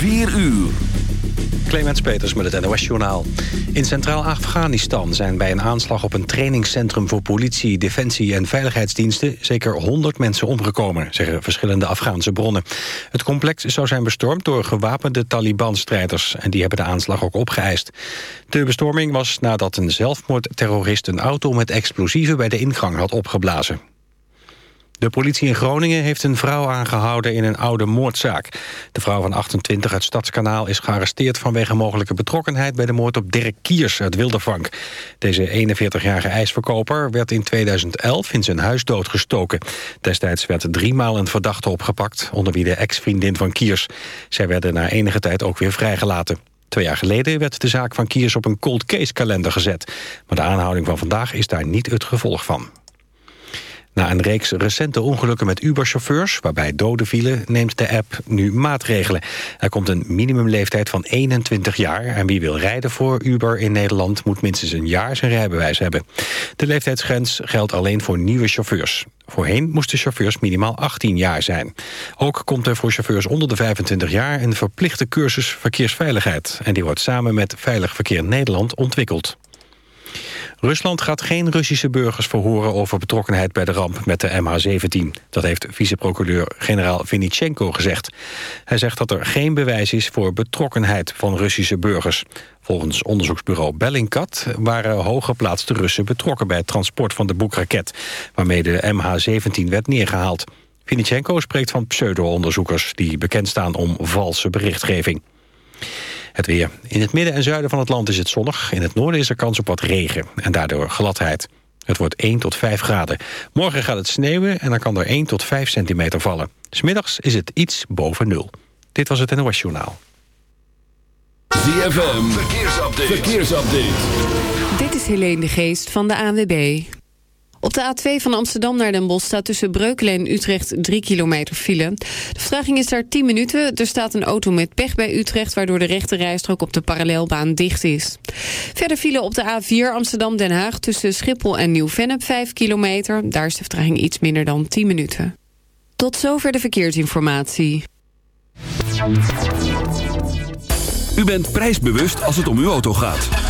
4 uur. Clemens Peters met het NOS-journaal. In Centraal-Afghanistan zijn bij een aanslag op een trainingscentrum... voor politie, defensie en veiligheidsdiensten... zeker 100 mensen omgekomen, zeggen verschillende Afghaanse bronnen. Het complex zou zijn bestormd door gewapende Taliban-strijders... en die hebben de aanslag ook opgeëist. De bestorming was nadat een zelfmoordterrorist... een auto met explosieven bij de ingang had opgeblazen. De politie in Groningen heeft een vrouw aangehouden in een oude moordzaak. De vrouw van 28 uit Stadskanaal is gearresteerd vanwege mogelijke betrokkenheid bij de moord op Dirk Kiers uit Wildervank. Deze 41-jarige ijsverkoper werd in 2011 in zijn huis doodgestoken. Destijds werd driemaal een verdachte opgepakt, onder wie de ex-vriendin van Kiers. Zij werden na enige tijd ook weer vrijgelaten. Twee jaar geleden werd de zaak van Kiers op een cold case kalender gezet. Maar de aanhouding van vandaag is daar niet het gevolg van. Na een reeks recente ongelukken met Uber-chauffeurs... waarbij doden vielen, neemt de app nu maatregelen. Er komt een minimumleeftijd van 21 jaar... en wie wil rijden voor Uber in Nederland... moet minstens een jaar zijn rijbewijs hebben. De leeftijdsgrens geldt alleen voor nieuwe chauffeurs. Voorheen moesten chauffeurs minimaal 18 jaar zijn. Ook komt er voor chauffeurs onder de 25 jaar... een verplichte cursus verkeersveiligheid. En die wordt samen met Veilig Verkeer Nederland ontwikkeld. Rusland gaat geen Russische burgers verhoren over betrokkenheid bij de ramp met de MH17. Dat heeft viceprocureur-generaal Vinitchenko gezegd. Hij zegt dat er geen bewijs is voor betrokkenheid van Russische burgers. Volgens onderzoeksbureau Bellingcat waren hooggeplaatste Russen betrokken bij het transport van de boekraket, waarmee de MH17 werd neergehaald. Vinitchenko spreekt van pseudo-onderzoekers die bekend staan om valse berichtgeving. Het weer. In het midden en zuiden van het land is het zonnig. In het noorden is er kans op wat regen en daardoor gladheid. Het wordt 1 tot 5 graden. Morgen gaat het sneeuwen en dan kan er 1 tot 5 centimeter vallen. Smiddags is het iets boven nul. Dit was het NOS Journaal. ZFM, verkeersupdate. verkeersupdate. Dit is Helene de Geest van de ANWB. Op de A2 van Amsterdam naar Den Bosch staat tussen Breukelen en Utrecht 3 kilometer file. De vertraging is daar 10 minuten. Er staat een auto met pech bij Utrecht... waardoor de rechte rijstrook op de parallelbaan dicht is. Verder file op de A4 Amsterdam-Den Haag... tussen Schiphol en Nieuw-Vennep 5 kilometer. Daar is de vertraging iets minder dan 10 minuten. Tot zover de verkeersinformatie. U bent prijsbewust als het om uw auto gaat.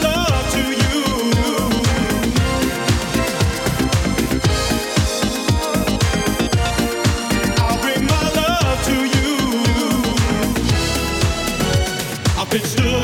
It's the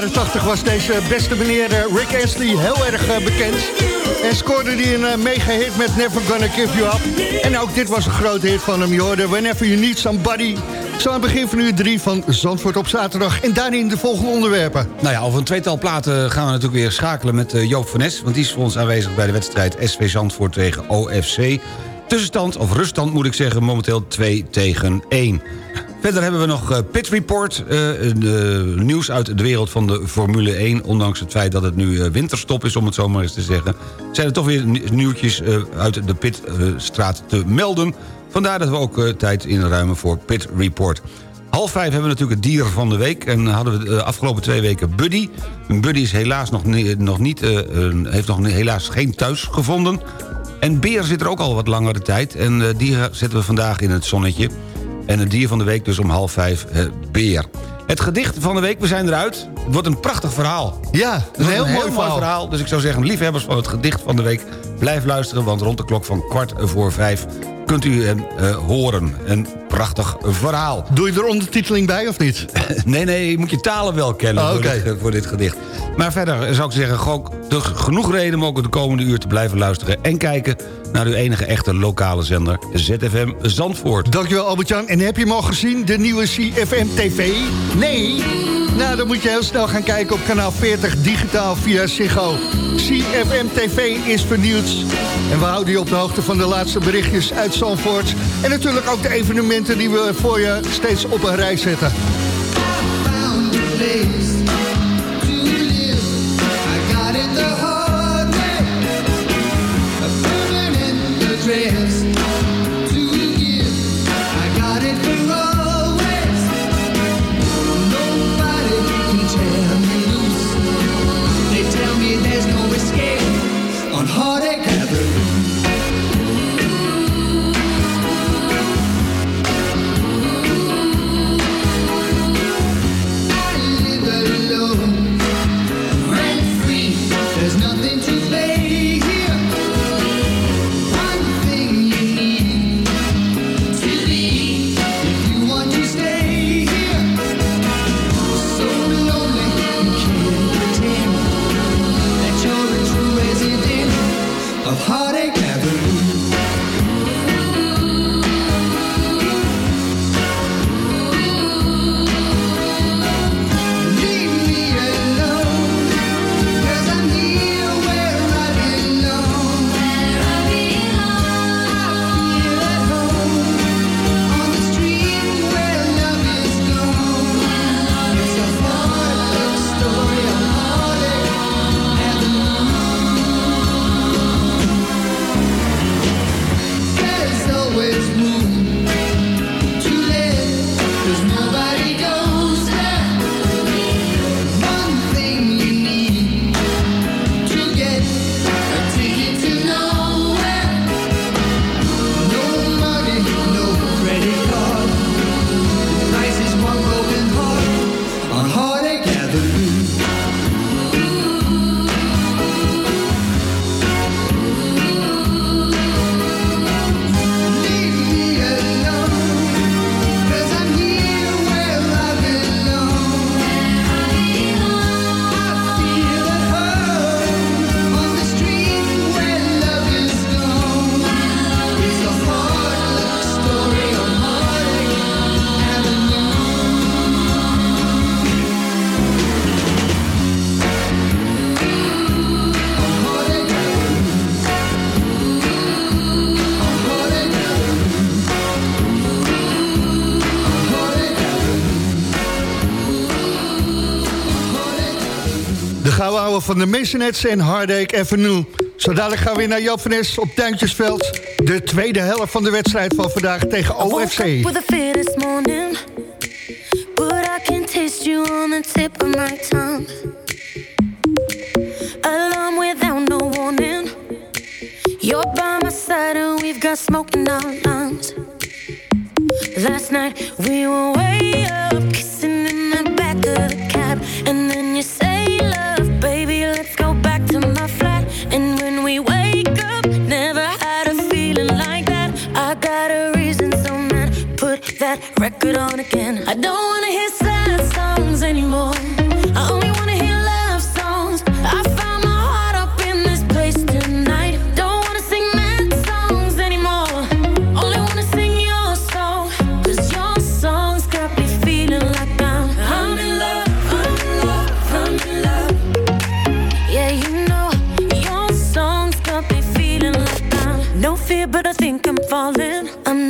jaren 80 was deze beste meneer eh, Rick Astley heel erg eh, bekend. En scoorde hij een eh, mega hit met Never Gonna Give You Up. En ook dit was een grote hit van hem. Je hoorde Whenever You Need Somebody. Zo aan het begin van uur 3 van Zandvoort op zaterdag. En daarin de volgende onderwerpen. Nou ja, over een tweetal platen gaan we natuurlijk weer schakelen met Joop van Nes... want die is voor ons aanwezig bij de wedstrijd SV Zandvoort tegen OFC. Tussenstand, of ruststand moet ik zeggen, momenteel 2 tegen 1. Verder hebben we nog eh, Pit Report, eh, eh, nieuws uit de wereld van de Formule 1... ondanks het feit dat het nu winterstop is, om het zo maar eens te zeggen... zijn er toch weer ni- nieuwtjes uit de Pitstraat te melden. Vandaar dat we ook tijd inruimen voor Pit Report. Half vijf hebben we natuurlijk het dier van de week. En hadden we de afgelopen twee weken Buddy. Buddy is helaas nog, nog niet, heeft nog helaas geen thuis gevonden. En Beer zit er ook al wat langere tijd. En eh, die zetten we vandaag in het zonnetje. En het dier van de week dus om half vijf, eh, Beer. Het gedicht van de week, we zijn eruit. Het wordt een prachtig verhaal. Ja, een wordt heel, mooi verhaal. Dus ik zou zeggen, liefhebbers van het gedicht van de week... blijf luisteren, want rond de klok van kwart voor vijf... kunt u hem eh, horen. Een prachtig verhaal. Doe je er ondertiteling bij of niet? Nee, nee, je moet je talen wel kennen Oh, voor, dit, voor dit gedicht. Maar verder zou ik zeggen, te- genoeg reden... om ook de komende uur te blijven luisteren... en kijken naar uw enige echte lokale zender, ZFM Zandvoort. Dankjewel Albert-Jan. En heb je hem al gezien, de nieuwe CFM TV? Nee? Nou, dan moet je heel snel gaan kijken op kanaal 40 digitaal via Ziggo. CFM TV is vernieuwd. En we houden je op de hoogte van de laatste berichtjes uit Zandvoort. En natuurlijk ook de evenementen die we voor je steeds op een rij zetten. Van de Masonets en Hardake Avenue. Zo dadelijk gaan we weer naar Nes op Tuintjesveld. De tweede helft van de wedstrijd van vandaag tegen OFC.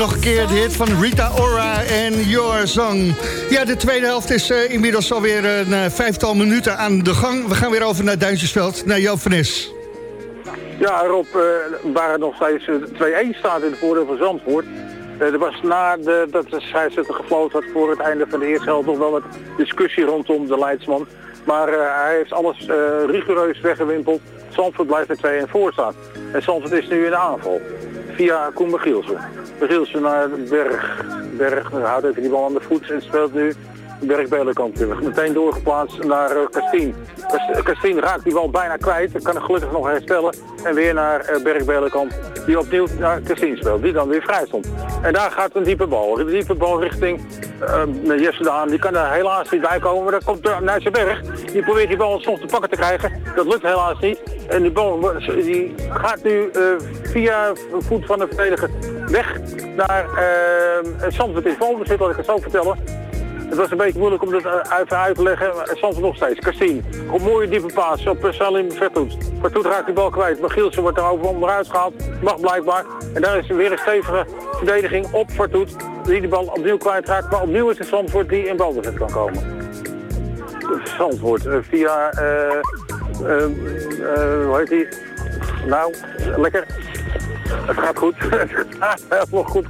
nog een keer, de hit van Rita Ora en Your Song. Ja, de tweede helft is eh, inmiddels alweer een eh, vijftal minuten aan de gang. We gaan weer over naar Duintjesveld, naar Joop van. Ja, Rob, eh, waar het nog steeds eh, 2-1 staat in het voordeel van Zandvoort. Er was na de, dat de scheidsrechter gefloten had voor het einde van de eerste helft nog wel wat discussie rondom de Leidsman. Maar hij heeft alles rigoureus weggewimpeld. Zandvoort blijft er 2-1 voor staan. En Zandvoort is nu in de aanval. Via Koen Michielsen. Michielsen naar Berg. Berg houdt even die bal aan de voet en speelt nu Berg Belenkamp terug. Meteen doorgeplaatst naar Kastien. Kas- Kastien raakt die bal bijna kwijt. Kan hij gelukkig nog herstellen. En weer naar uh, Berg Belenkamp. Die opnieuw naar Kastien speelt. Die dan weer vrij stond. En daar gaat een diepe bal. Een diepe bal richting uh, Jesse Daan. Die kan er helaas niet bij komen. Maar dan komt uh, Nijsselberg. Die probeert die bal soms te pakken te krijgen. Dat lukt helaas niet. En die bal die gaat nu uh, via voet van de verdediger weg naar uh, Zandvoort in balbezit, laat ik het zo vertellen. Het was een beetje moeilijk om dat even uit te leggen. Soms nog steeds. Kastien. Een mooie diepe paas op eh, Salim Vertoet. Vertoet raakt die bal kwijt. Maar Gielsen wordt er over onderuit gehaald. Mag blijkbaar. En daar is weer een stevige verdediging op Vertoet. Die de bal opnieuw kwijtraakt. Maar opnieuw is het Zandvoort die in balbezit kan komen. Zandvoort uh, via... Uh, hoe heet die? Nou, lekker. Het gaat goed. Het gaat helemaal goed.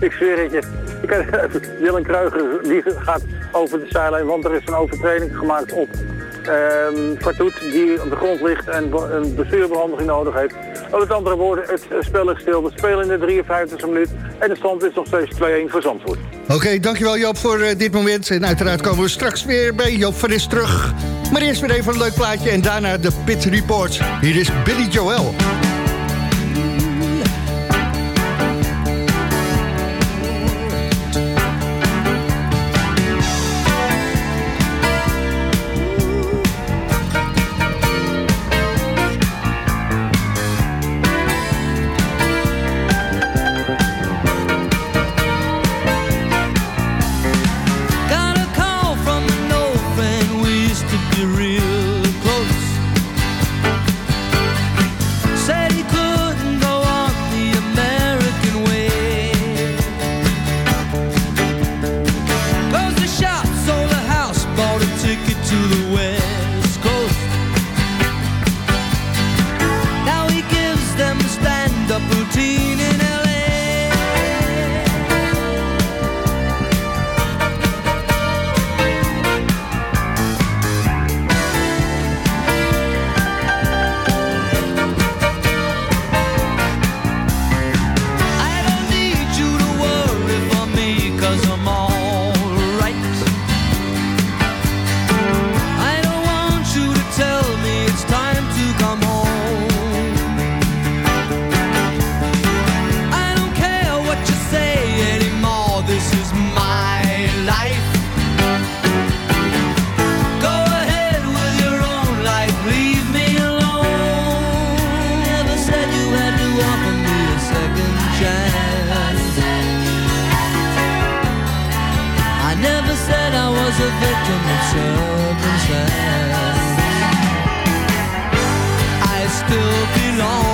Ik zweer het je. Dylan Kruiger die gaat over de zijlijn, want er is een overtreding gemaakt op um, die op de grond ligt en een bestuurbehandeling nodig heeft. Met andere woorden, het spel is stil. We spelen in de 53e minuut en de stand is nog steeds 2-1 voor Zandvoort. Oké, dankjewel Joop voor uh, dit moment. En uiteraard komen we straks weer bij Joop van Is terug. Maar eerst weer even een leuk plaatje en daarna de Pit Report. Hier is Billy Joel. Belong.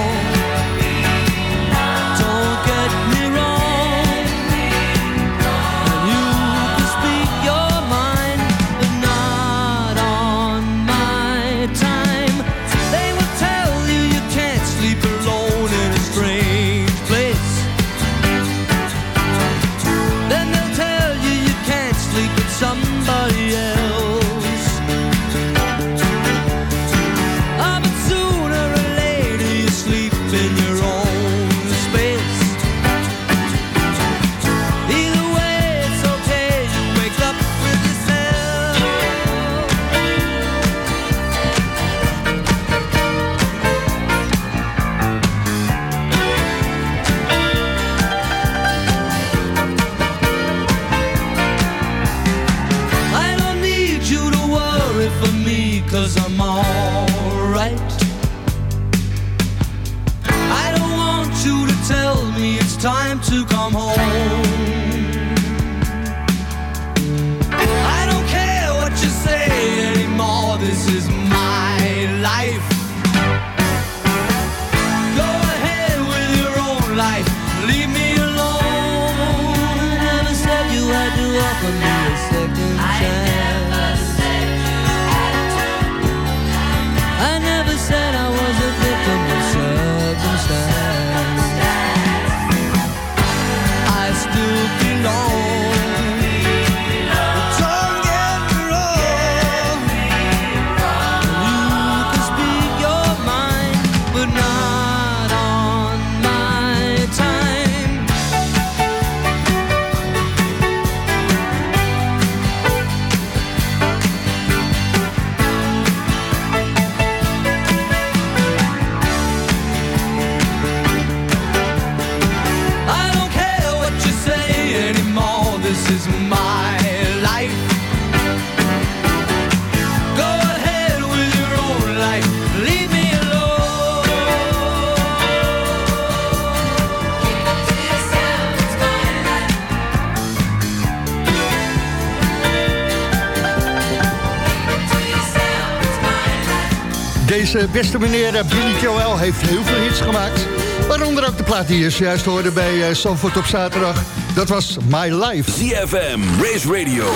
Deze beste meneer eh, Billy Joel heeft heel veel hits gemaakt. Waaronder ook de plaat die je juist hoorde bij eh, Zandvoort op zaterdag. Dat was My Life. ZFM, Race Radio,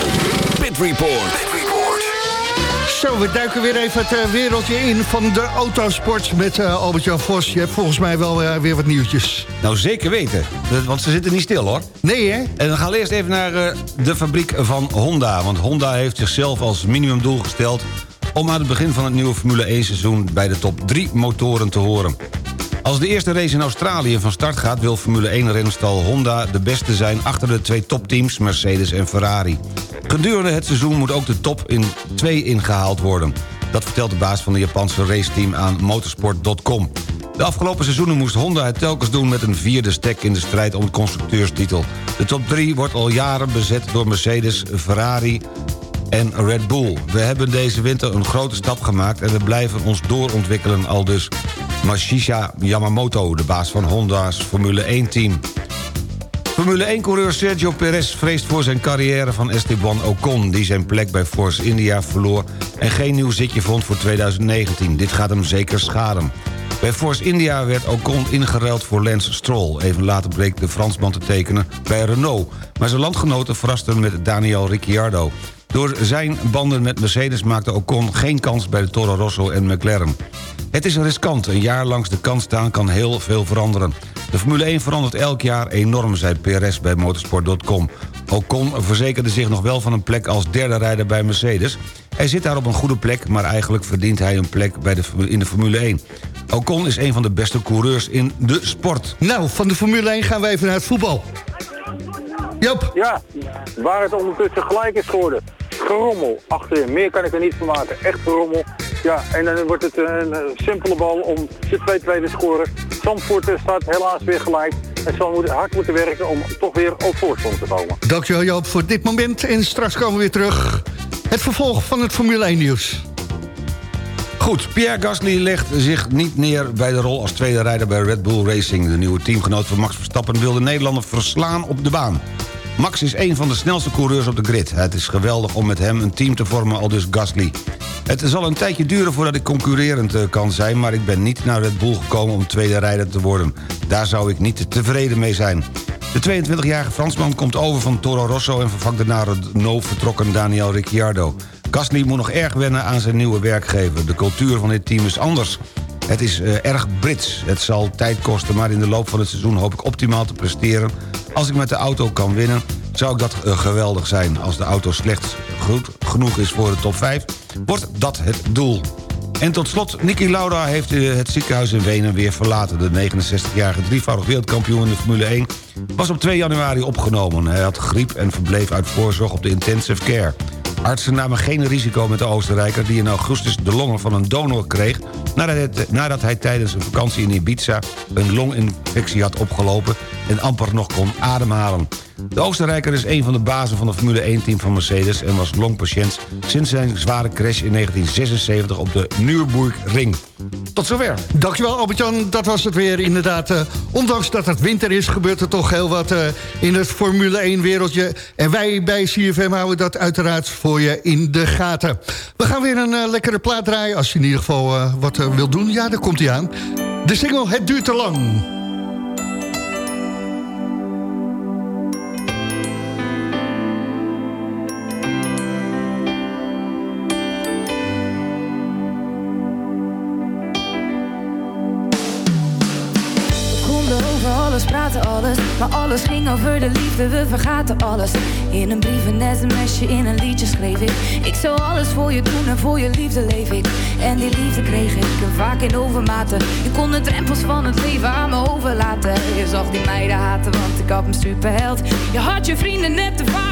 Pit Report. Zo, we duiken weer even het eh, wereldje in van de autosport met eh, Albert-Jan Vos. Je hebt volgens mij wel eh, weer wat nieuwtjes. Nou, zeker weten. Want ze zitten niet stil, hoor. Nee, hè? En dan gaan we eerst even naar eh, de fabriek van Honda. Want Honda heeft zichzelf als minimumdoel gesteld... om aan het begin van het nieuwe Formule 1 seizoen... bij de top 3 motoren te horen. Als de eerste race in Australië van start gaat... wil Formule 1-renstal Honda de beste zijn... achter de twee topteams Mercedes en Ferrari. Gedurende het seizoen moet ook de top in 2 ingehaald worden. Dat vertelt de baas van de Japanse raceteam aan motorsport.com. De afgelopen seizoenen moest Honda het telkens doen met een vierde stek in de strijd om de constructeurstitel. De top 3 wordt al jaren bezet door Mercedes, Ferrari en Red Bull. We hebben deze winter een grote stap gemaakt en we blijven ons doorontwikkelen al dus. Mashisha Yamamoto, de baas van Honda's Formule 1-team. Formule 1-coureur Sergio Perez vreest voor zijn carrière van Esteban Ocon... die zijn plek bij Force India verloor en geen nieuw zitje vond voor 2019. Dit gaat hem zeker schaden. Bij Force India werd Ocon ingeruild voor Lance Stroll. Even later bleek de Fransman te tekenen bij Renault. Maar zijn landgenoten verrasten met Daniel Ricciardo. Door zijn banden met Mercedes maakte Ocon geen kans bij de Toro Rosso en McLaren. Het is riskant. Een jaar langs de kant staan kan heel veel veranderen. De Formule 1 verandert elk jaar enorm, zei Perez bij motorsport.com. Ocon verzekerde zich nog wel van een plek als derde rijder bij Mercedes. Hij zit daar op een goede plek, maar eigenlijk verdient hij een plek bij de, in de Formule 1. Ocon is een van de beste coureurs in de sport. Nou, van de Formule 1 gaan we even naar het voetbal. Joop. Ja, waar het ondertussen gelijk is geworden. Gerommel achterin. Meer kan ik er niet van maken. Echt gerommel. Ja, en dan wordt het een, simpele bal om de 2-2 te scoren. Zandvoort eh, staat helaas weer gelijk. En zal moeten, hard moeten werken om toch weer op voorsprong te komen. Dankjewel Joop voor dit moment. En straks komen we weer terug. Het vervolg van het Formule 1 nieuws. Goed, Pierre Gasly legt zich niet neer bij de rol als tweede rijder bij Red Bull Racing. De nieuwe teamgenoot van Max Verstappen wil de Nederlander verslaan op de baan. Max is een van de snelste coureurs op de grid. Het is geweldig om met hem een team te vormen, al dus Gasly. Het zal een tijdje duren voordat ik concurrerend eh, kan zijn... maar ik ben niet naar Red Bull gekomen om tweede rijder te worden. Daar zou ik niet tevreden mee zijn. De 22-jarige Fransman komt over van Toro Rosso... en vervangt de naar Renault vertrokken Daniel Ricciardo. Gasly moet nog erg wennen aan zijn nieuwe werkgever. De cultuur van dit team is anders. Het is eh, erg Brits. Het zal tijd kosten, maar in de loop van het seizoen hoop ik optimaal te presteren. Als ik met de auto kan winnen, zou ik dat eh, geweldig zijn. Als de auto slechts goed genoeg is voor de top 5, wordt dat het doel. En tot slot, Niki Lauda heeft eh, het ziekenhuis in Wenen weer verlaten. De 69-jarige drievoudig wereldkampioen in de Formule 1 was op 2 januari opgenomen. Hij had griep en verbleef uit voorzorg op de intensive care. Artsen namen geen risico met de Oostenrijker... die in augustus de longen van een donor kreeg... nadat hij, tijdens een vakantie in Ibiza een longinfectie had opgelopen... en amper nog kon ademhalen. De Oostenrijker is een van de bazen van het Formule 1-team van Mercedes... en was longpatiënt sinds zijn zware crash in 1976 op de Nürburgring. Tot zover. Dankjewel Albert-Jan, dat was het weer inderdaad. eh, ondanks dat het winter is, gebeurt er toch heel wat eh, in het Formule 1-wereldje. En wij bij CFM houden dat uiteraard voor je in de gaten. We gaan weer een eh, lekkere plaat draaien, als je in ieder geval wat wil doen. Ja, daar komt hij aan. De single Het duurt te lang. Maar alles ging over de liefde, we vergaten alles. In een brief, een sms'je, in een liedje schreef ik. Ik zou alles voor je doen en voor je liefde leef ik. En die liefde kreeg ik vaak in overmaten. Je kon de drempels van het leven aan me overlaten. Je zag die meiden haten, want ik had een superheld. Je had je vrienden net te vaak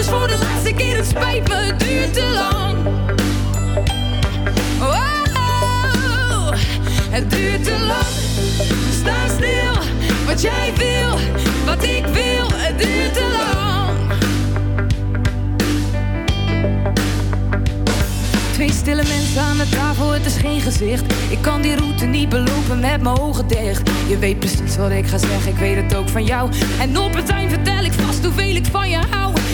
dus voor de laatste keer. Het spijt me, het duurt te lang. Oh, het duurt te lang. Staan stil. Wat jij wil, wat ik wil. Het duurt te lang. Twee stille mensen aan de tafel, het is geen gezicht. Ik kan die route niet belopen met mijn ogen dicht. Je weet precies wat ik ga zeggen, ik weet het ook van jou. En op het eind vertel ik vast hoeveel ik van je hou.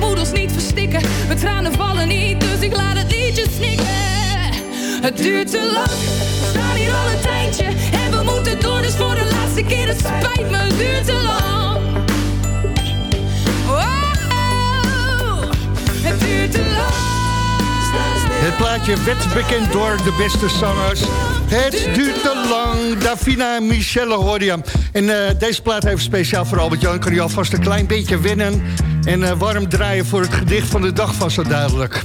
ons niet verstikken. Mijn tranen vallen niet, dus ik laat het liedje snikken. Het duurt te lang, we staan hier al een tijdje. En we moeten door, dus voor de laatste keer. Het spijt me, duurt te lang. Het duurt te lang. Het plaatje werd bekend door de beste zangers. Het duurt te lang. Davina en Michelle hoorde. En eh, deze plaat heeft speciaal voor Albert-Jan. Kan je alvast een klein beetje wennen. En eh, warm draaien voor het gedicht van de dag van zo duidelijk.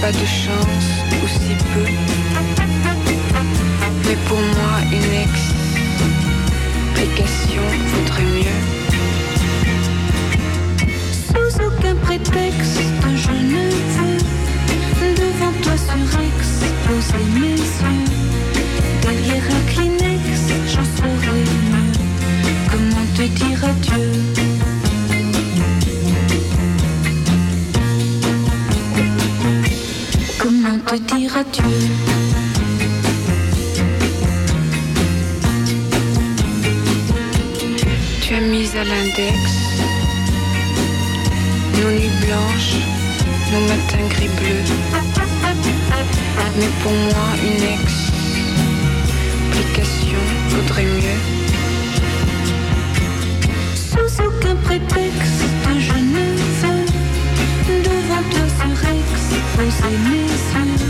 Pas de chance, ou si peu. Mais pour moi une ex Application vaudrait mieux. Sous aucun prétexte je ne veux. Devant toi sur ex poser mes yeux Tu as mis à l'index nos nuits blanches, nos matins gris bleus. Mais pour moi, une explication vaudrait mieux. Sans aucun prétexte, je ne veux devant toi surexposer mes yeux.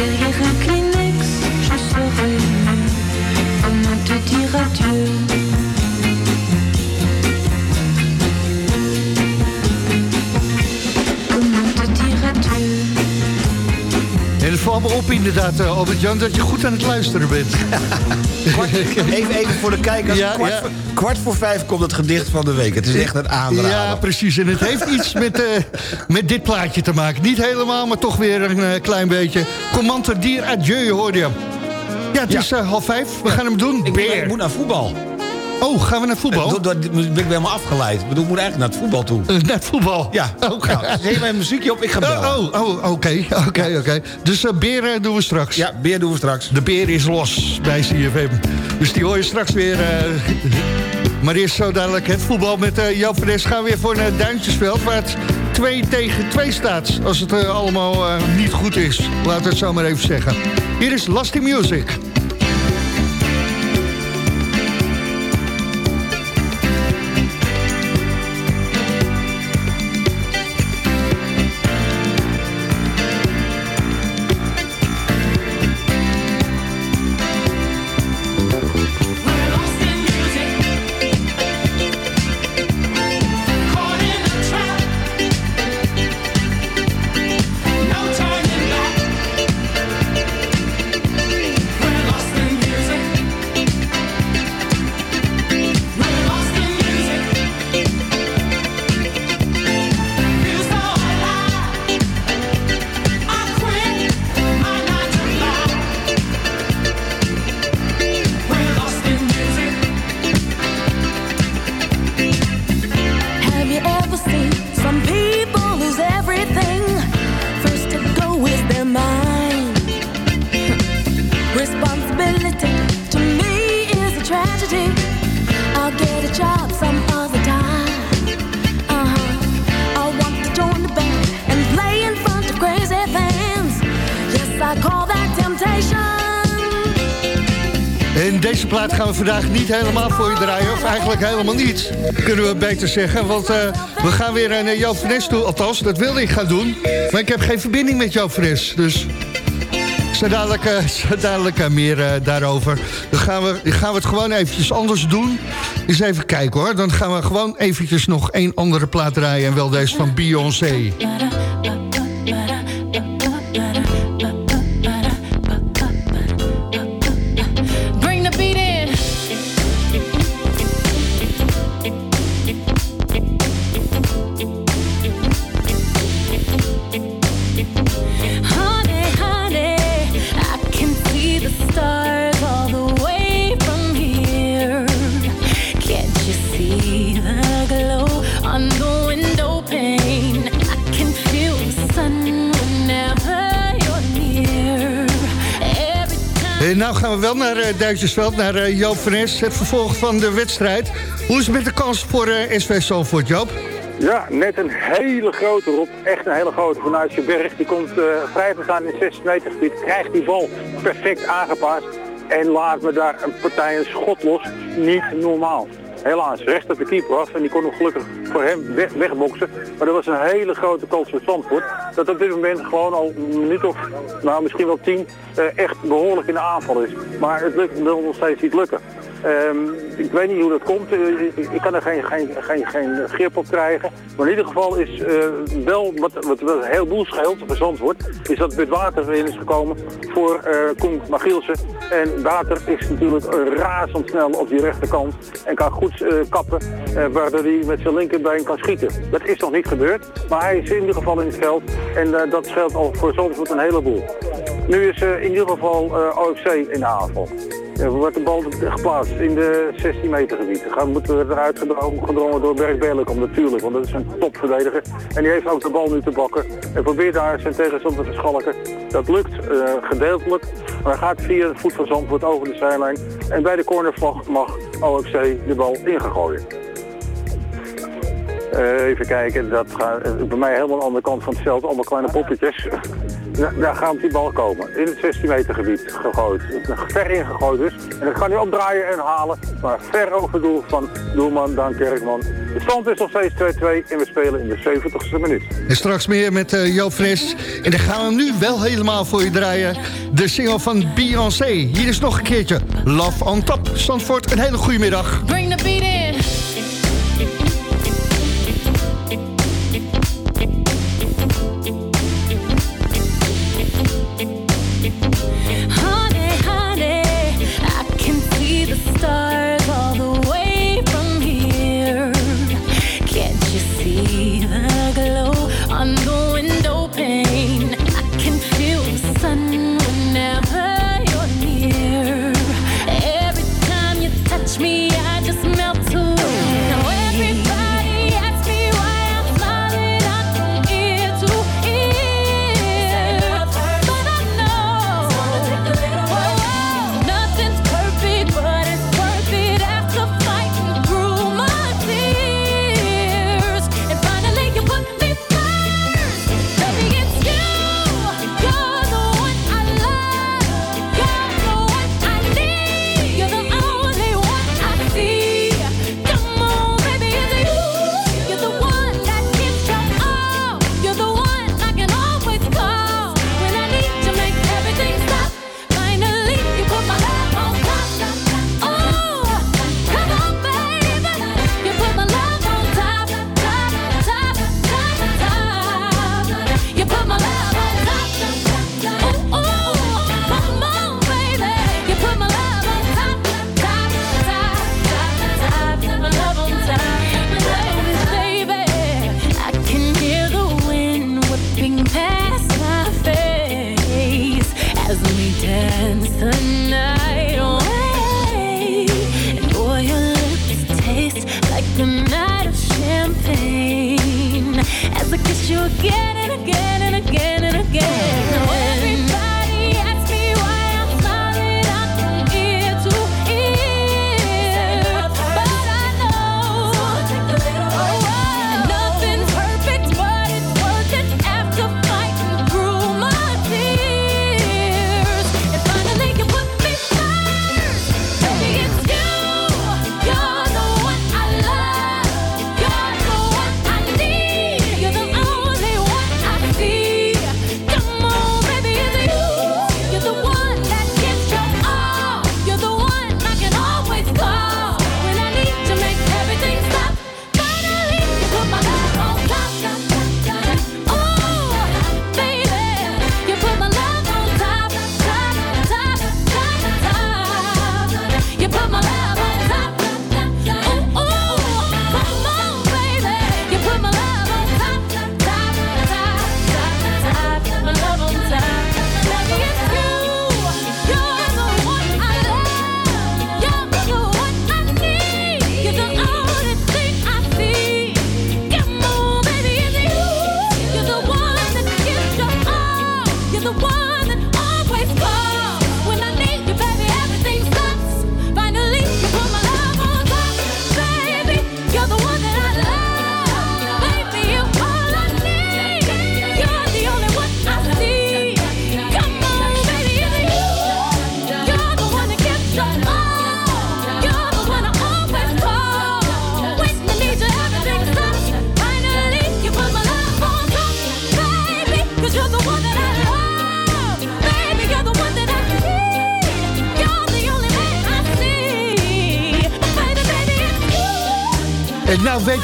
Derrière un Kleenex, je saurais mieux comment te dire adieu. Me op inderdaad, eh, Albert-Jan, dat je goed aan het luisteren bent. Even, even voor de kijkers. Ja, kwart, ja. Voor, kwart voor vijf komt het gedicht van de week. Het is echt een aanrader. Ja, precies. En het heeft iets met, eh, met dit plaatje te maken. Niet helemaal, maar toch weer een eh, klein beetje. Commando dier adieu, hoorde je. Ja, het is half vijf. We gaan hem doen. Ik moet, Beer. ik moet naar voetbal. Oh, gaan we naar voetbal? Ben ik weer helemaal afgeleid. Ik bedoel, ik moet eigenlijk naar het voetbal toe. Eh, naar voetbal? Ja. Oh, Nou, zet mijn muziekje op, ik ga bellen. Oh, oh, oh, oké, oké, oké. Dus eh beren doen we straks. Ja, beer doen we straks. De beer is los bij CFM. Dus die hoor je straks weer. eh, maar eerst zo dadelijk het voetbal met eh Joop van. Gaan we weer voor een Duintjesveld, waar het 2 tegen 2 staat. Als het eh, allemaal eh, niet goed is. Laten we het zo maar even zeggen. Hier is Lasty Music. Vandaag niet helemaal voor je draaien. Of eigenlijk helemaal niet, kunnen we beter zeggen. Want eh, we gaan weer naar Joop Nes toe. Althans, dat wilde ik gaan doen. Maar ik heb geen verbinding met Joop Nes. Dus zo dadelijk, zo dadelijk eh, meer daarover. Dan gaan we, gaan we het gewoon eventjes anders doen. Eens even kijken hoor. Dan gaan we gewoon eventjes nog één andere plaat draaien. En wel deze van Beyoncé. Gaan we wel naar uh, Duitsersveld, naar eh, Joop van Nes. Het vervolg van de wedstrijd. Hoe is het met de kans voor eh, SV Zalvoort, Joop? Ja, net een hele grote Rob. Echt een hele grote vanuit zijn berg. Die komt vrij te staan in het 16 meter gebied. Krijgt die bal perfect aangepast. En laat me daar een partij een schot los. Niet normaal. Helaas, recht op de keeper af. En die kon nog gelukkig voor hem weg, wegboksen. Maar dat was een hele grote kans voor Zandvoort. Dat op dit moment gewoon al een minuut of, nou misschien wel tien, eh, echt behoorlijk in de aanval is. Maar het lukt, wil nog steeds niet lukken. Ehm, ik weet niet hoe dat komt. Eh, ik, kan er geen, geen, geen, geen grip op krijgen. Maar in ieder geval is eh, wel wat, wat, wat een heleboel scheelt voor Zandvoort. Is dat het water erin is gekomen voor eh Koen Magielsen. En water is natuurlijk razendsnel op die rechterkant. En kan goed kappen. waardoor hij met zijn linkerbeen kan schieten. Dat is nog niet gebeurd. Maar hij is in ieder geval in het veld. En dat scheelt al voor Zandvoort een heleboel. Nu is in ieder geval OFC in de aanval. Wordt de bal geplaatst in de 16 meter gebied. Dan moeten we eruit gedrongen, door Berg Berlekom natuurlijk, want dat is een topverdediger. En die heeft ook de bal nu te bakken en probeert daar zijn tegenstander te schalken. Dat lukt eh, gedeeltelijk, maar gaat via de voet van Zandvoort over de zijlijn. En bij de cornervlag mag OFC de bal ingegooien. Eh, even kijken, dat gaat eh, bij mij helemaal aan de andere kant van het veld, allemaal kleine poppetjes. Da- daar gaat die bal komen, in het 16 meter gebied gegooid. Ver ingegooid dus. En dat kan hij opdraaien en halen, maar ver over het doel van doelman Daan Kerkman. De stand is nog steeds 2-2 en we spelen in de 70ste minuut. En straks meer met eh Joop Fres. En dan gaan we hem nu wel helemaal voor je draaien. De single van Beyoncé. Hier is nog een keertje. Love on top. Zandvoort, een hele goede middag. Bring the beat in.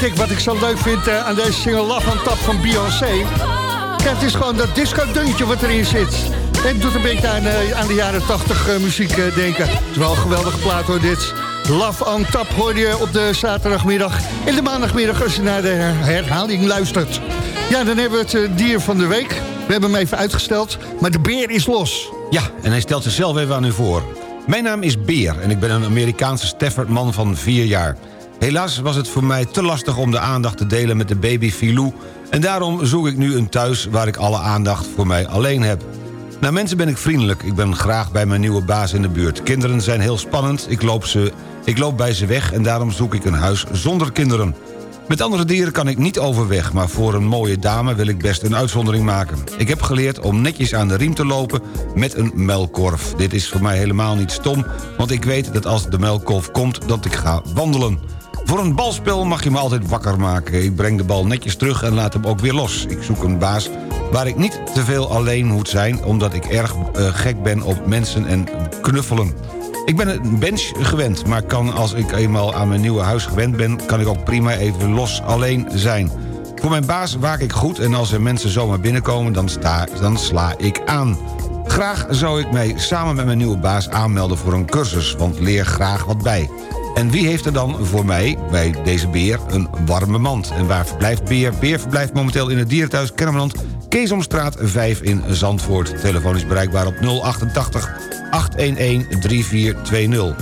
Ik wat ik zo leuk vind eh, aan deze single Love on Top van Beyoncé. Het is gewoon dat disco-deuntje wat erin zit. Het doet een beetje aan, eh, aan de jaren 80 eh, muziek denken. Het is wel een geweldige plaat hoor, dit. Love on Top hoor je op de zaterdagmiddag. En de maandagmiddag als je naar de her- herhaling luistert. Ja, dan hebben we het dier van de week. We hebben hem even uitgesteld, maar de beer is los. Ja, en hij stelt zichzelf even aan u voor. Mijn naam is Beer en ik ben een Amerikaanse Staffordman van 4 jaar. Helaas was het voor mij te lastig om de aandacht te delen met de baby Filou... en daarom zoek ik nu een thuis waar ik alle aandacht voor mij alleen heb. Naar mensen ben ik vriendelijk. Ik ben graag bij mijn nieuwe baas in de buurt. Kinderen zijn heel spannend. Ik loop, ze, ik loop bij ze weg en daarom zoek ik een huis zonder kinderen. Met andere dieren kan ik niet overweg... maar voor een mooie dame wil ik best een uitzondering maken. Ik heb geleerd om netjes aan de riem te lopen met een melkkorf. Dit is voor mij helemaal niet stom... want ik weet dat als de melkkorf komt dat ik ga wandelen. Voor een balspel mag je me altijd wakker maken. Ik breng de bal netjes terug en laat hem ook weer los. Ik zoek een baas waar ik niet te veel alleen moet zijn... omdat ik erg eh, gek ben op mensen en knuffelen. Ik ben een bench gewend, maar kan als ik eenmaal aan mijn nieuwe huis gewend ben... kan ik ook prima even los alleen zijn. Voor mijn baas waak ik goed en als er mensen zomaar binnenkomen... dan, sta, dan sla ik aan. Graag zou ik mij samen met mijn nieuwe baas aanmelden voor een cursus... want leer graag wat bij. En wie heeft er dan voor mij, bij deze beer, een warme mand? En waar verblijft Beer? Beer verblijft momenteel in het dierenthuis Kennemerland... Keesomstraat 5 in Zandvoort. Telefoon is bereikbaar op 088 811 3420.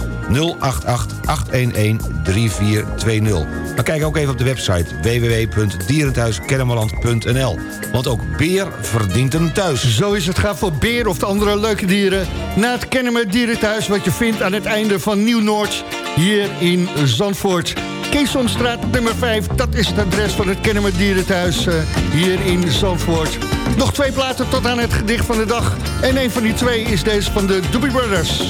088 811 3420. Maar kijk ook even op de website www.dierenthuiskennemerland.nl. Want ook Beer verdient een thuis. Zo is het. Ga voor Beer of de andere leuke dieren... naar het Kennemer Dierenthuis... wat je vindt aan het einde van Nieuw-Noord... hier in Zandvoort. Keesomstraat nummer 5, dat is het adres van het Kennemer Dierenthuis... eh, hier in Zandvoort. Nog twee platen tot aan het gedicht van de dag. En een van die twee is deze van de Doobie Brothers.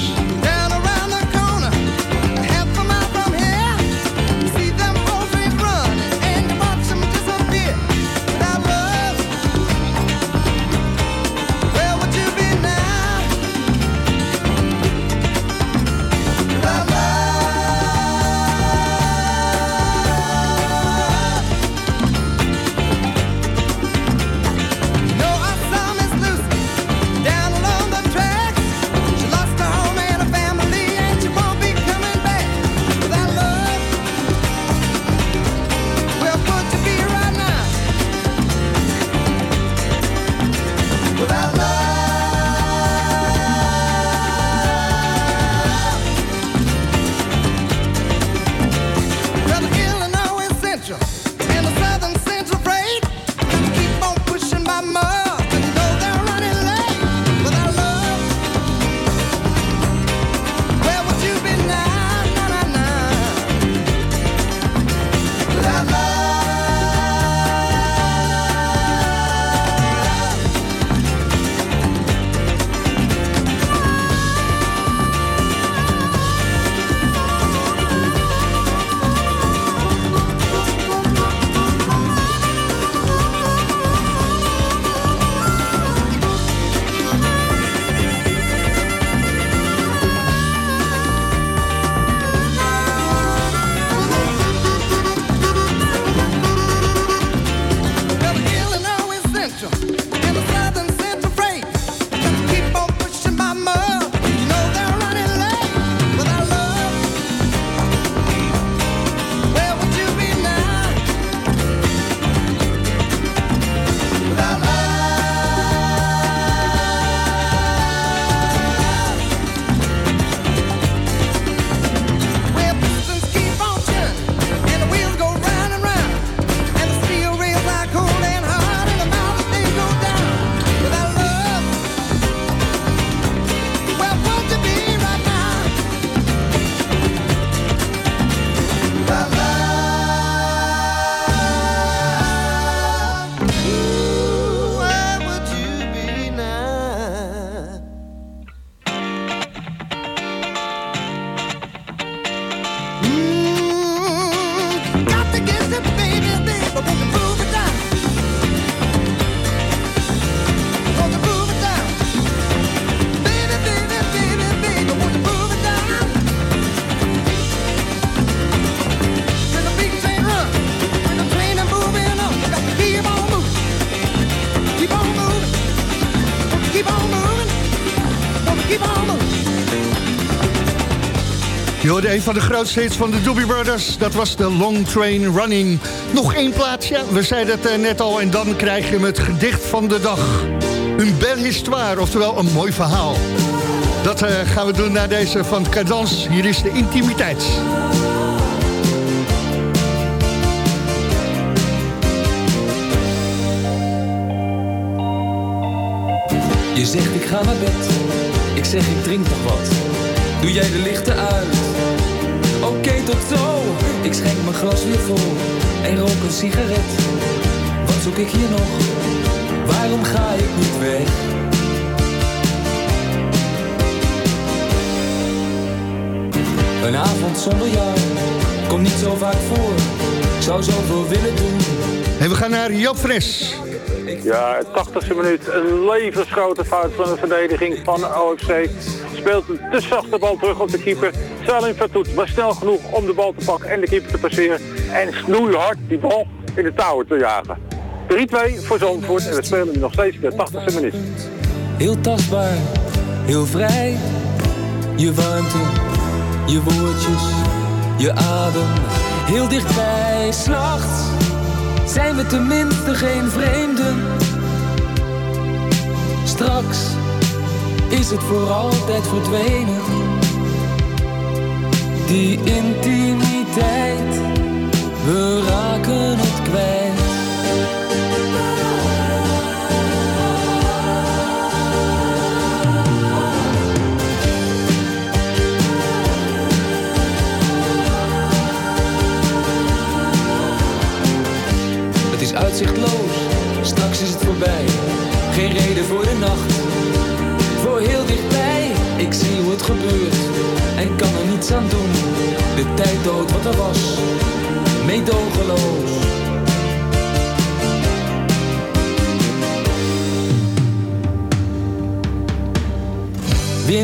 Een van de grootste hits van de Doobie Brothers. Dat was de Long Train Running. Nog één plaats, ja, we zeiden het eh, net al. En dan krijg je het gedicht van de dag. Een belle histoire, oftewel een mooi verhaal. Dat eh, gaan we doen na deze van Cadans. Hier is de intimiteit. Je zegt ik ga naar bed, ik zeg ik drink nog wat. Doe jij de lichten uit? Tot zo. Ik schenk mijn glas weer vol en rook een sigaret. Wat zoek ik hier nog? Waarom ga ik niet weg? Een avond zonder jou komt niet zo vaak voor. Ik zou zoveel willen doen. En we gaan naar Joop Fres. Ja, 80e minuut. Een levensgrote fout van de verdediging van OFC. Speelt een te zachte bal terug op de keeper. Salim Fatout was snel genoeg om de bal te pakken en de keeper te passeren. En snoeihard die bal in de touwen te jagen. 3-2 voor Zandvoort en we spelen nu nog steeds de 80e minuut. Heel tastbaar, heel vrij. Je warmte, je woordjes, je adem. Heel dichtbij, s'nachts zijn we tenminste geen vreemden. Straks is het voor altijd verdwenen. Die intimiteit, we raken het kwijt.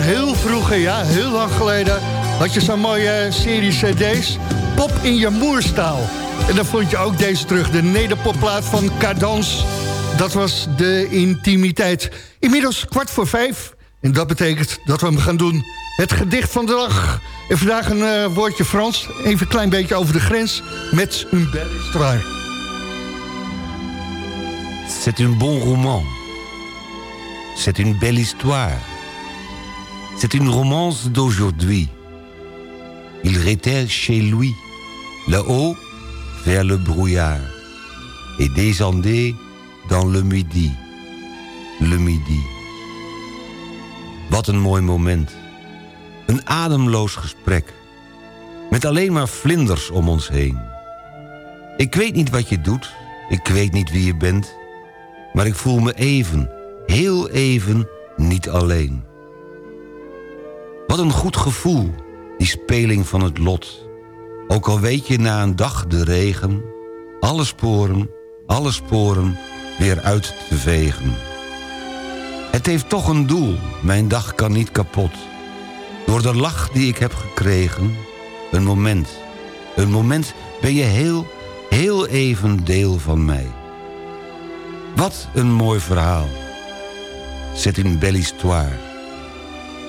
Heel vroeger, ja, heel lang geleden... had je zo'n mooie serie cd's. Pop in je moerstaal. En dan vond je ook deze terug, de nederpopplaat van Cadans. Dat was de intimiteit. Inmiddels kwart voor vijf. En dat betekent dat we hem gaan doen. Het gedicht van de dag. En vandaag een eh, woordje Frans. Even een klein beetje over de grens. Met een belle histoire. C'est un bon roman. C'est une belle histoire. C'est une romance d'aujourd'hui. Il était chez lui, là-haut, vers le brouillard, et descendait dans le midi. Le midi. Wat een mooi moment. Een ademloos gesprek. Met alleen maar vlinders om ons heen. Ik weet niet wat je doet. Ik weet niet wie je bent. Maar ik voel me even, heel even, niet alleen. Wat een goed gevoel, die speling van het lot. Ook al weet je na een dag de regen... alle sporen, alle sporen weer uit te vegen. Het heeft toch een doel, mijn dag kan niet kapot. Door de lach die ik heb gekregen, een moment. Een moment ben je heel, heel even deel van mij. Wat een mooi verhaal. C'est une belle histoire.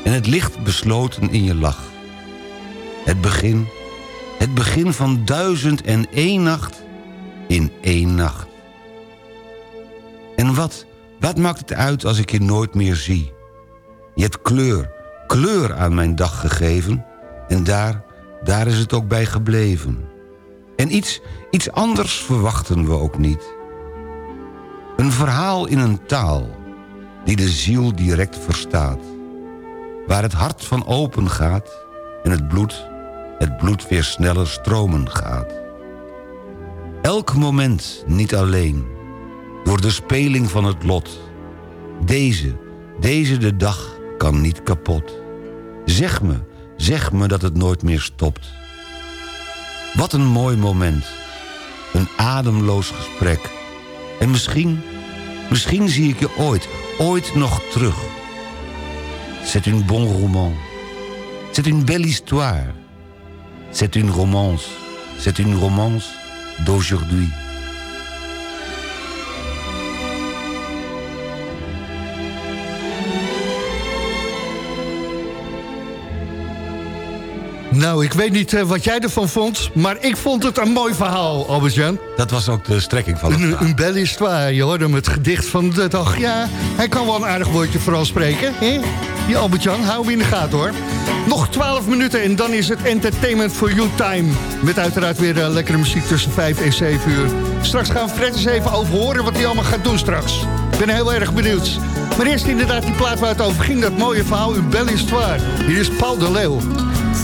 En het ligt besloten in je lach. Het begin, het begin van duizend en één nacht in één nacht. En wat, wat maakt het uit als ik je nooit meer zie? Je hebt kleur, kleur aan mijn dag gegeven... en daar, daar is het ook bij gebleven. En iets, iets anders verwachten we ook niet. Een verhaal in een taal die de ziel direct verstaat. Waar het hart van open gaat en het bloed, het bloed weer sneller stromen gaat. Elk moment niet alleen, door de speling van het lot. Deze, deze de dag kan niet kapot. Zeg me, zeg me dat het nooit meer stopt. Wat een mooi moment. Een ademloos gesprek. En misschien, Misschien zie ik je ooit, ooit nog terug. C'est une bon roman. C'est une belle histoire. C'est une romance. C'est une romance d'aujourd'hui. Nou, ik weet niet eh, wat jij ervan vond, maar ik vond het een mooi verhaal, Albert-Jan. Dat was ook de strekking van het verhaal. een belle histoire, je hoorde hem het gedicht van de dag. Ja, hij kan wel een aardig woordje vooral spreken, hè? Die Albert-Jan, hou hem in de gaten, hoor. Nog 12 minuten en dan is het Entertainment for You time. Met uiteraard weer eh, lekkere muziek tussen 5 en 7 uur. Straks gaan Fred eens even over horen wat hij allemaal gaat doen straks. Ik ben heel erg benieuwd. Maar eerst inderdaad die plaat waar het over ging, dat mooie verhaal, een belle histoire. Hier is Paul de Leeuw.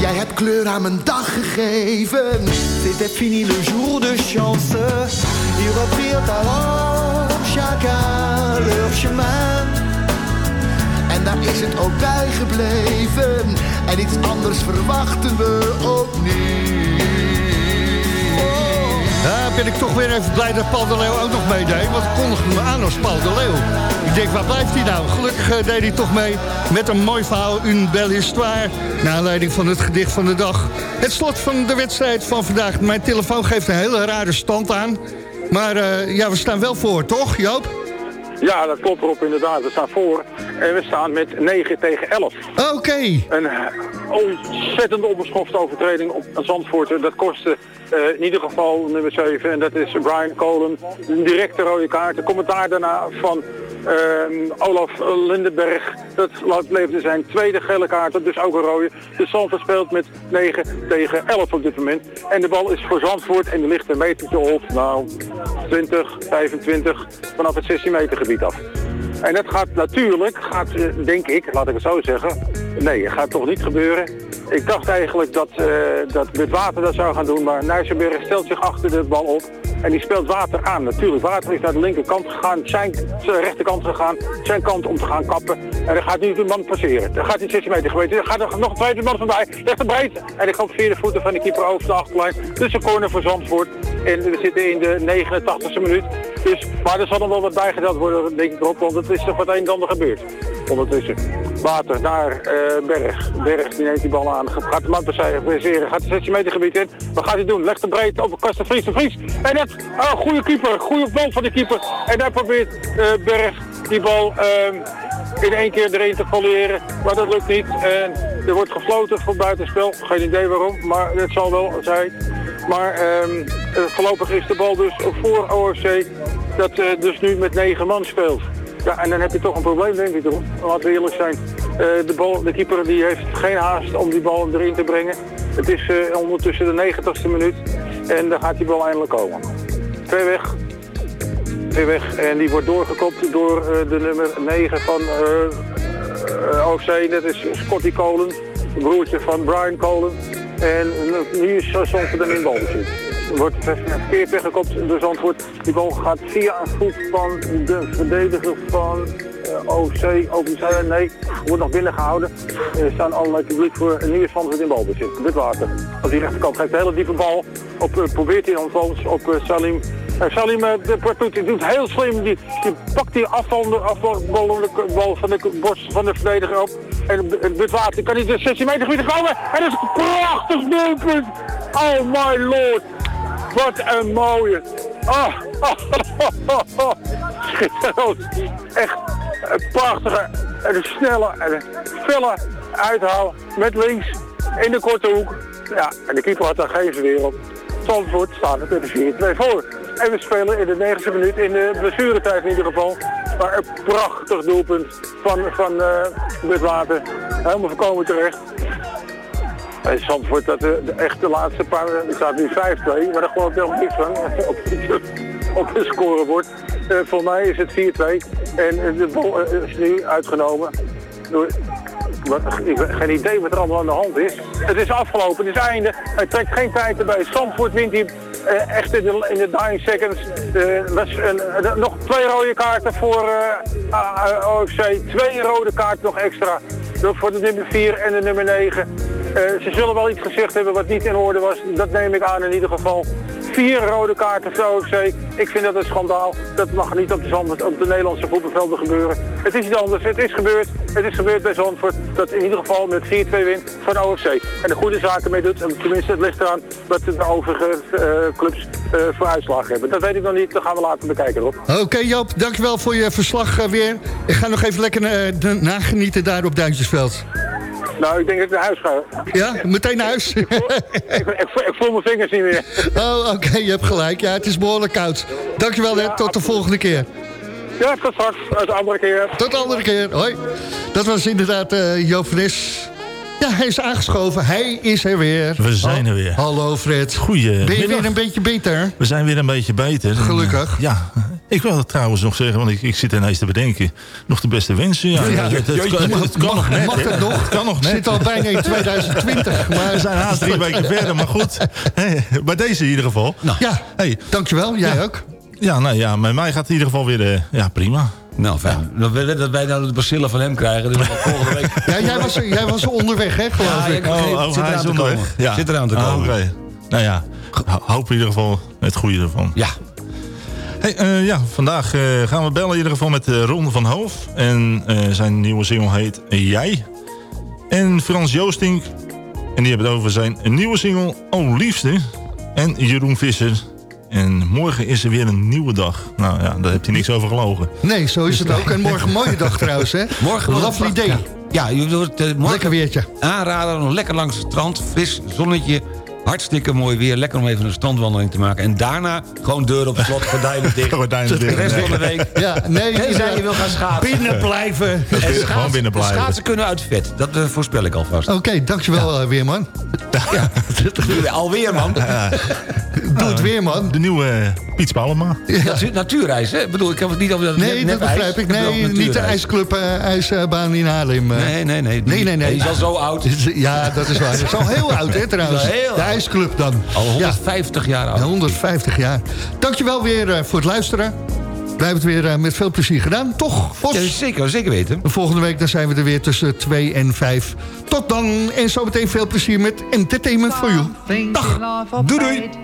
Jij hebt kleur aan mijn dag gegeven. C'était fini le jour de chance. Ils reprirent alors chacun leur chemin. En daar is het ook bij gebleven. En iets anders verwachten we ook niet. Ja, ben ik toch weer even blij dat Paul de Leeuw ook nog meedeed. Want kondigde me aan als Paul de Leeuw. Ik denk, waar blijft hij nou? Gelukkig eh, deed hij toch mee met een mooi verhaal, une belle histoire. Naar aanleiding van het gedicht van de dag. Het slot van de wedstrijd van vandaag. Mijn telefoon geeft een hele rare stand aan. Maar eh, ja, we staan wel voor, toch Joop? Ja, dat klopt erop inderdaad. We staan voor en we staan met 9 tegen 11. Oké. Een eh, ontzettend onbeschofte overtreding op Zandvoort. Dat kostte in ieder geval nummer 7 en dat is Brian Colen. Een directe rode kaart. De commentaar daarna van Olaf Lindenberg. Dat leverde zijn tweede gele kaart, dus ook een rode. Dus Zandvoort speelt met 9 tegen 11 op dit moment. En de bal is voor Zandvoort en die ligt een metertje op, nou 20, 25 vanaf het 16 meter gebied af. En dat gaat natuurlijk, gaat, eh, denk ik, laat ik het zo zeggen, nee, het gaat toch niet gebeuren. Ik dacht eigenlijk dat, eh dat dat zou gaan doen, maar Nijsselberg stelt zich achter de bal op. En die speelt water aan. Natuurlijk, water is naar de linkerkant gegaan, zijn, rechterkant gegaan, zijn kant om te gaan kappen. En er gaat nu een man passeren. Er gaat niet 16 meter geweten. Er gaat er nog een tweede man voorbij. Legt een breed. En ik gaat via de voeten van de keeper over de achterlijn. Dus een corner voor Zandvoort. En we zitten in de 89e minuut. Dus, maar er zal nog wel wat bijgedeld worden, denk ik erop, want het is er wat een en ander gebeurd. Ondertussen. Water naar eh, Berg. Berg die neemt die bal aan. Gaat de man passeren. Gaat de 16 meter gebied in. Wat gaat hij doen? Legt de breed op de Vries. De Vries. En net, oh, goede keeper. Goede bal van de keeper. En daar probeert eh, Berg die bal ehm, in één keer erin te foliëren. Maar dat lukt niet. En er wordt gefloten voor buitenspel. Geen idee waarom, maar het zal wel zijn. Maar ehm, eh, voorlopig is de bal dus voor OFC dat eh, dus nu met negen man speelt. Ja, en dan heb je toch een probleem, denk ik, toch? Laten we eerlijk zijn. De, bal, de keeper die heeft geen haast om die bal erin te brengen. Het is ondertussen de 90ste minuut. En dan gaat die bal eindelijk komen. Twee weg. Weg. En die wordt doorgekopt door eh, de nummer 9 van eh eh, OFC. Dat is Scotty Colen. Het broertje van Brian Colen. En nu is Zandvoort dan in. Er wordt verkeerd weggekopt door Zandvoort. Die bal gaat via een voet van de verdediger van eh, OC. OVC, nee, wordt nog binnengehouden. Er staan allerlei publiek voor. En nu is Zandvoort in balbezit. Dit water. Op die rechterkant geeft een hele diepe bal. Op, eh, probeert hij althans op eh, Salim. Eh, Salim de die doet heel slim. Die, die pakt die afval, bal van de borst van de verdediger op. En het water kan niet de 16 meter gebied komen. En dat is een prachtig doelpunt. Oh my lord. Wat een mooie. Ah, schitterend. Echt een prachtige, en een snelle en een felle uithaal met links in de korte hoek. Ja, en de keeper had daar geen verweer op. Zandvoort staat er met een 4-2 voor. En we spelen in de 90 minuut, in de blessuretijd in ieder geval. Maar een prachtig doelpunt van, van uh, Butwater. Helemaal voorkomen terecht. En Zandvoort, dat de, de, echt de laatste paar, er staat nu 5-2, maar daar geloof ik helemaal niks van op, het scorebord. Uh, voor mij is het 4-2 en uh, de bal uh, is nu uitgenomen door... Wat, ik heb geen idee wat er allemaal aan de hand is. Het is afgelopen, het is einde. Het trekt geen tijd erbij. Zandvoort wint hier echt in de, in de dying seconds. Was een, nog twee rode kaarten voor OFC. Twee rode kaarten nog extra. Voor de nummer 4 en de nummer 9. ze zullen wel iets gezegd hebben wat niet in orde was. Dat neem ik aan in ieder geval. Vier rode kaarten voor OFC. Ik vind dat een schandaal. Dat mag niet op de, Nederlandse voetbalvelden gebeuren. Het is niet anders. Het is gebeurd. Het is gebeurd bij Zandvoort. Dat in ieder geval met 4-2 wint van OFC. En de goede zaken mee doet. Tenminste, het ligt eraan wat de overige uh, clubs uh, voor uitslag hebben. Dat weet ik nog niet. Dat gaan we later bekijken, Rob. Oké okay, Joop, dankjewel voor je verslag uh, weer. Ik ga nog even lekker nagenieten daar op Duintjesveld. Nou, ik denk dat ik naar huis ga. Ja, meteen naar huis? ik, voel, ik, ik, ik, voel mijn vingers niet meer. Oh, oké, okay, je hebt gelijk. Ja, het is behoorlijk koud. Dankjewel, hè. Tot de volgende keer. Ja, tot straks. Tot de andere keer. Tot de andere keer. Hoi. Dat was inderdaad uh, van Nes. Ja, hij is aangeschoven. Hij is er weer. We zijn er weer. Hallo Fred. Goeie. Ben je weer een beetje beter? We zijn weer een beetje beter. Gelukkig. Ja. Ik wil het trouwens nog zeggen, want ik, ik zit ineens te bedenken. Nog de beste wensen. Ja, ja, het, het, het, kan, het kan nog net. Mag het nog? Het kan nog net. zit al bijna in 2020. Maar we zijn haast drie weken verder, maar goed. Hey, bij deze in ieder geval. Nou, ja, hey. dankjewel. Jij ja. ook. Ja, nou ja, bij mij gaat het in ieder geval weer uh, ja, prima. Nou, fijn. Ja. Dat, dat wij nou de bacillen van hem krijgen. Dus volgende week... ja, jij was, jij was onderweg, hè, geloof ja, ik. Oh, oh, zit hij is onderweg. Ja. Zit eraan te komen. Oh, okay. Nou ja, hoop in ieder geval het goede ervan. Ja. Hey, uh, ja, vandaag uh, gaan we bellen in ieder geval met uh, Ron van Hoof. En zijn nieuwe single heet Jij. En Frans Joosting. En die hebben het over zijn nieuwe single Oh Liefste. En Jeroen Visser. En morgen is er weer een nieuwe dag. Nou ja, daar heb je niks over gelogen. Nee, zo is het ook. En morgen een mooie dag trouwens, hè? Morgen Lovely day. Ja, ja je wordt uh, morgen lekker weertje. aanraden. Nog lekker langs het strand. Fris zonnetje. Hartstikke mooi weer. Lekker om even een strandwandeling te maken. En daarna gewoon deur op slot, gordijnen dicht. gordijnen dicht. De rest van de week. Ja, nee, je wil gaan schaatsen. Binnen blijven. En schaatsen, gewoon binnen blijven. Schaatsen kunnen uit vet. Dat uh, voorspel ik alvast. Oké, okay, dankjewel ja. Weerman. Ja. Alweer, man. Ja. Doe het weer, man. De nieuwe uh, Piet Spalema. Ja. Natuurreis, hè? Ik bedoel, ik heb het niet over dat Nee, dat begrijp ik. Nee, niet de ijsclub uh, ijsbaan in Haarlem. Uh. Nee, nee, nee. Nee, nee, nee. Die is al zo oud. Ja, dat is waar. Dat is al heel oud, hè, trouwens. De ijsclub dan. Al 150 jaar oud. 150 jaar. Dankjewel weer uh, voor het luisteren. Wij hebben het weer uh, met veel plezier gedaan, toch, Vos? Ja, zeker, zeker weten. Volgende week dan zijn we er weer tussen 2 en 5. Tot dan en zometeen veel plezier met Entertainment for You. Dag. Doei doei.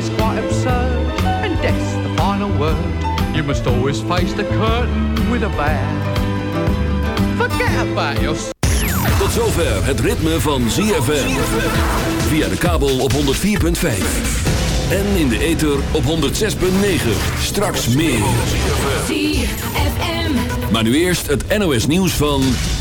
is quite absurd, and death's the final word. You must always face the curtain with a bow. Forget about your Tot zover het ritme van ZFM. Via de kabel op 104.5. En in de ether op 106.9. Straks meer. ZFM. Maar nu eerst het NOS nieuws van...